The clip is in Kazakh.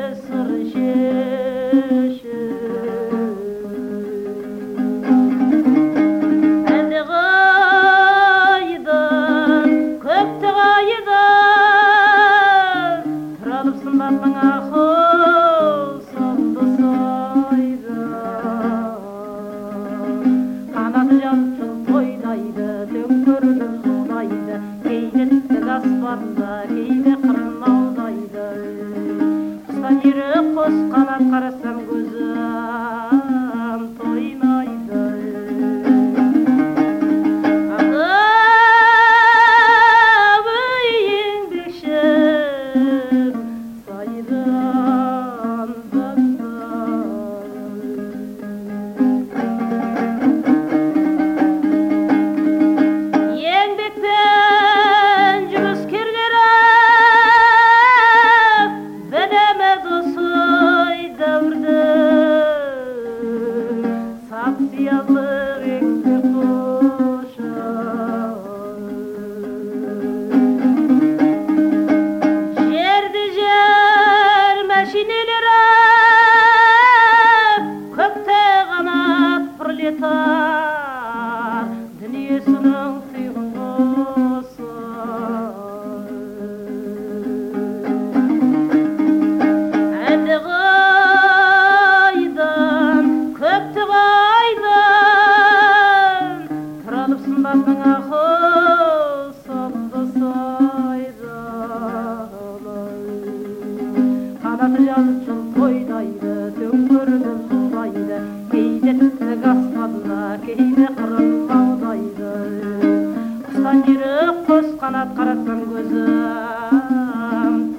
Yes. coração. жетар дүниесінің сыйғын болсын әнді қайдан көкті қайдан тұралып сымбатының ақы сайда қанаты жазып жері қос қанат қаратқан көзім.